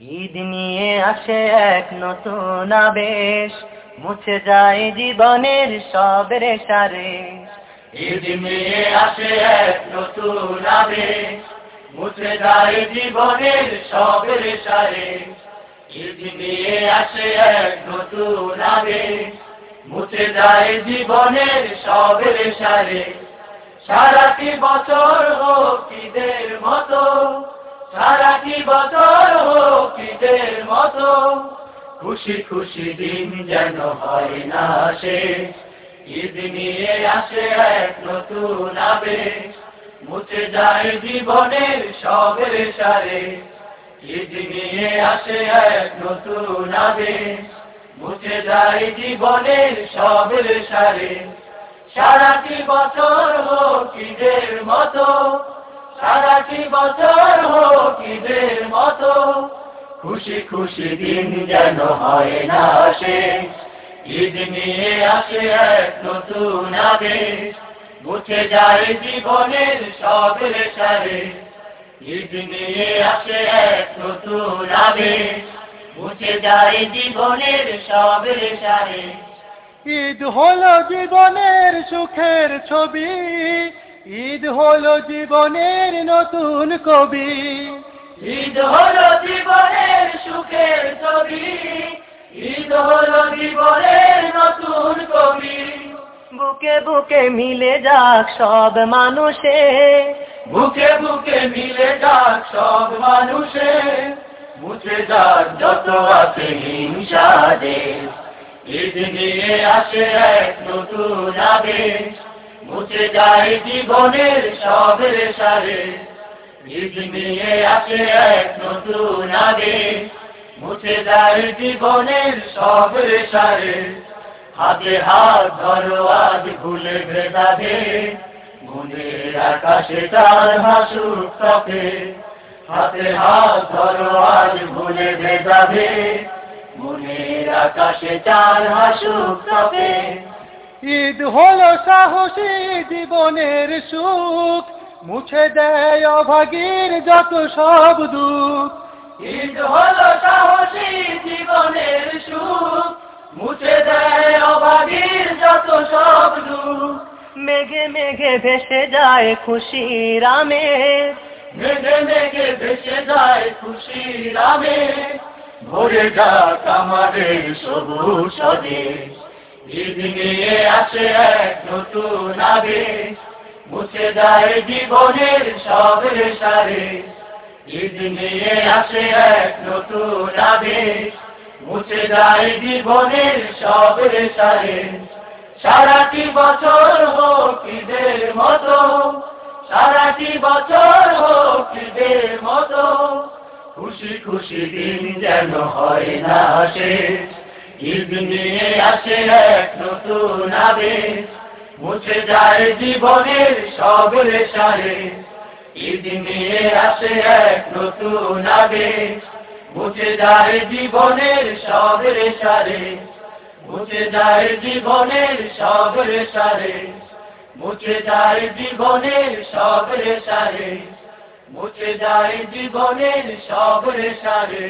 ঈদ নিয়ে আসে এক নতুন আবেশ, মুছে যায় জীবনের সব রেশারে ঈদ নিয়ে আসে এক নতুন আবেশ, মুছে যায় জীবনের সব রেশারে ঈদ নিয়ে আসে এক নতুন আবেশ, মুছে যায় জীবনের সব রেশারে সারাটি বছর হোক ঈদের মতো সারাটি বছর হোক ঈদের মতো। খুশি খুশি দিন যেন হয় না সে ঈদ নিয়ে আসে এক নতুন আবেশ। মুছে যায় জীবনের সবের সারে ঈদ নিয়ে আসে এক নতুন আবেশ। মুছে যায় জীবনের সবের সারে সারাটি বছর হোক ঈদের মতো। সারাটি বছর হোক ঈদের মতো, খুশি খুশি দিন যেন হয় না আসে ঈদ নিয়ে আসে এক নতুন আবেশ মুছে যায় জীবনের সব সারে ঈদ নিয়ে আসে এক নতুন আবেশ মুছে যায় জীবনের সব সারে ঈদ হলো জীবনের সুখের ছবি ঈদ হলো জীবনের নতুন কবি। ঈদ হলো জীবনের সুখের ছবি। ঈদ হলো জীবনের নতুন কবি। বুকে বুকে মিলে যাক সব মানুষে। বুকে বুকে মিলে যাক সব মানুষে। মুছে যাক যত আছে হিংসা দেশ ঈদ নিয়ে আসে এক নতুন আবেশ মুছে যায় জীবনের সব সারে। নিয়ে আসে এক নতুন আবেশ মুছে যায় জীবনের সব সারে। হাতে হাত ধরো, আজ ভুলে ভেদাভে মনের আকাশে তার হাসুক তকে হাতে হাত ধরো, আজ ভুলে ভেদাভে মনের আকাশে চার হাসুক তকে ঈদ হলো সাহসী জীবনের সুখ। মুছে দেয় অভাগীর যত সব দুঃখ। ঈদ হলো সাহসী জীবনের সুখ। মুছে দেয় অভাগীর যত সব দুঃখ। মেঘে মেঘে ভেসে যায় খুশি রামে মেঘে মেঘে ভেসে যায় খুশি রামে ভরে যাক আমাদের সবুজ স্বদেশ নিয়ে আসে এক নতুন আবেশ মুছে যায় জীবনের সব ঈদ নিয়ে আসে এক নতুন আবেশ মুছে যায় জীবনের সব সারে সারাটি বছর হোক ঈদের মতো। সারাটি বছর হোক ঈদের মতো। খুশি খুশি দিন যেন হয় না আসে ঈদ নিয়ে আসে এক নতুন মুছে যায় জীবনের সব সারে ঈদ নিয়ে আসে এক নতুন আবেশ মুছে যায় জীবনের সব সারে মুছে যায় জীবনের সব সারে মুছে যায় জীবনের সব সারে মুছে যায় জীবনের সব সারে